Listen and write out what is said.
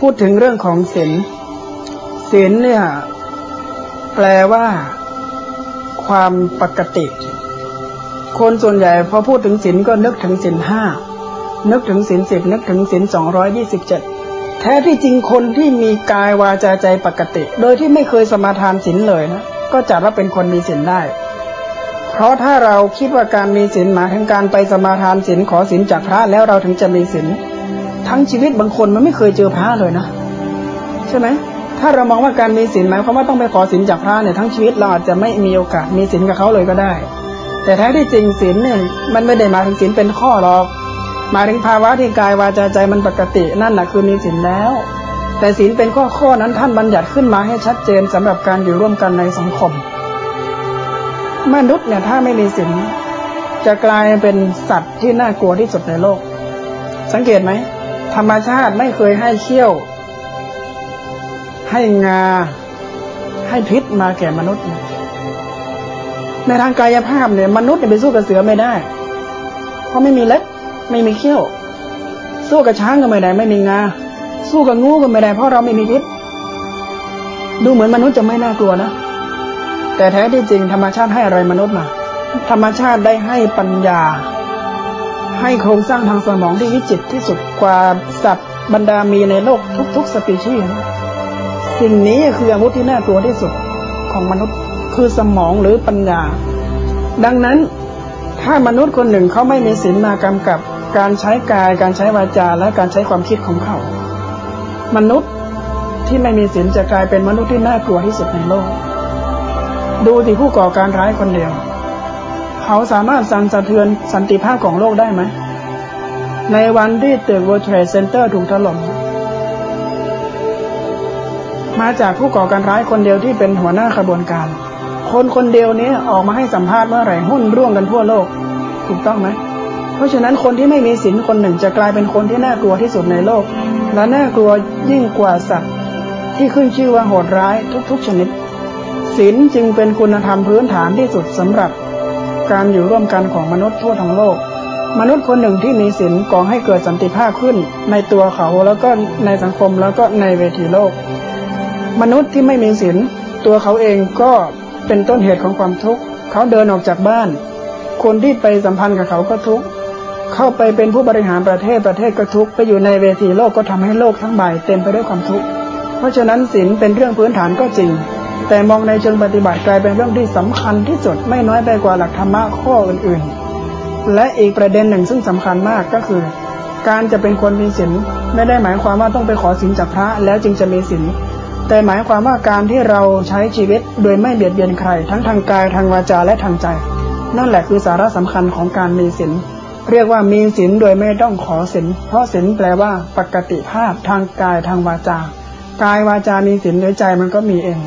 พูดถึงเรื่องของศีลศีลเนี่ย แปลว่า ความปกติ คนส่วนใหญ่พอพูดถึงศีลก็นึกถึงศีลห้านึกถึงศีลสิบนึกถึงศีลสองร้อยยี่สิบเจ็ดแท้ที่จริงคนที่มีกายวาจาใจปกติ โดยที่ไม่เคยสมาทานศีลเลยนะก็จัดว่าเป็นคนมีศีลได้ เพราะถ้าเราคิดว่าการมีศีลหมายถึงการไปสมาทานศีลขอศีลจากพระแล้วเราถึงจะมีศีล ทั้งชีวิตบางคนมันไม่เคยเจอพระเลยนะ ใช่ไหมถ้าเรามองว่าการมีศีลหมายความว่าต้องไปขอศีลจากพระเนี่ยทั้งชีวิตเราอาจจะไม่มีโอกาสมีศีลกับเขาเลยก็ได้ แต่แท้ที่จริงศีลเนี่ยมันไม่ได้มาถึงศีลเป็นข้อหรอกมาถึงภาวะที่กายวาจาใจมันปกตินั่นแหละคือมีศีลแล้ว แต่ศีลเป็นข้อข้อนั้นท่านบัญญัติขึ้นมาให้ชัดเจนสำหรับการอยู่ร่วมกันในสังคม มนุษย์เนี่ยถ้าไม่มีศีลจะกลายเป็นสัตว์ที่น่ากลัวที่สุดในโลก สังเกตไหม ธรรมชาติไม่เคยให้เขี้ยว ให้งา ให้พิษมาแก่มนุษย์ ในทางกายภาพเนี่ย มนุษย์เนี่ยไปสู้กับเสือไม่ได้ เพราะไม่มีเล็บไม่มีเขี้ยว สู้กับช้างก็ไม่ได้ไม่มีงา สู้กับงูก็ไม่ได้เพราะเราไม่มีพิษ ดูเหมือนมนุษย์จะไม่น่ากลัวนะ แต่แท้ที่จริงธรรมชาติให้อะไรมนุษย์มาธรรมชาติได้ให้ปัญญา ให้โครงสร้างทางสมองที่วิจิตที่สุดกว่าสัตว์บรรดามีในโลกทุกๆสปีชีส์สิ่งนี้คืออาวุธที่น่ากลัวที่สุดของมนุษย์คือสมองหรือปัญญา ดังนั้นถ้ามนุษย์คนหนึ่งเขาไม่มีศีลมากำกับการใช้กาย การใช้วาจาและการใช้ความคิดของเขา มนุษย์ที่ไม่มีศีลจะกลายเป็นมนุษย์ที่น่ากลัวที่สุดในโลก ดูที่ผู้ก่อการร้ายคนเดียว เขาสามารถสั่นสะเทือนสันติภาพของโลกได้ไหม ในวันที่ตึก World Trade Center ถูกถล่ม มาจากผู้ก่อการร้ายคนเดียวที่เป็นหัวหน้าขบวนการ คนคนเดียวนี้ออกมาให้สัมภาษณ์เมื่อไหร่หุ้นร่วงกันทั่วโลก ถูกต้องไหม เพราะฉะนั้นคนที่ไม่มีศีลคนหนึ่งจะกลายเป็นคนที่น่ากลัวที่สุดในโลก และน่ากลัวยิ่งกว่าสัตว์ที่ขึ้นชื่อว่าโหดร้ายทุก ๆ ชนิดศีลจึงเป็นคุณธรรมพื้นฐานที่สุดสำหรับ การอยู่ร่วมกันของมนุษย์ทั่วทั้งโลก มนุษย์คนหนึ่งที่มีศีลก่อให้เกิดสันติภาพขึ้น ในตัวเขาแล้วก็ในสังคมแล้วก็ในเวทีโลก มนุษย์ที่ไม่มีศีลตัวเขาเองก็เป็นต้นเหตุของความทุกข์เขาเดินออกจากบ้าน คนที่ไปสัมพันธ์กับเขาก็ทุกข์เข้าไปเป็นผู้บริหารประเทศประเทศก็ทุกข์ไปอยู่ในเวทีโลกก็ทำให้โลกทั้งใบเต็มไปด้วยความทุกข์เพราะฉะนั้นศีลเป็นเรื่องพื้นฐานก็จริง แต่มองในเชิงปฏิบัติกลายเป็นเรื่องที่สำคัญที่สุดไม่น้อยไปกว่าหลักธรรมะข้ออื่นๆ และอีกประเด็นหนึ่งซึ่งสำคัญมากก็คือ การจะเป็นคนมีศีลไม่ได้หมายความว่าต้องไปขอศีลจากพระแล้วจึงจะมีศีลแต่หมายความว่าการที่เราใช้ชีวิตโดยไม่เบียดเบียนใคร ทั้งทางกายทางวาจาและทางใจ นั่นแหละคือสาระสำคัญของการมีศีลเรียกว่ามีศีลโดยไม่ต้องขอศีลเพราะศีลแปลว่าปกติภาพทางกายทางวาจา กายวาจามีศีลโดยใจมันก็มีเอง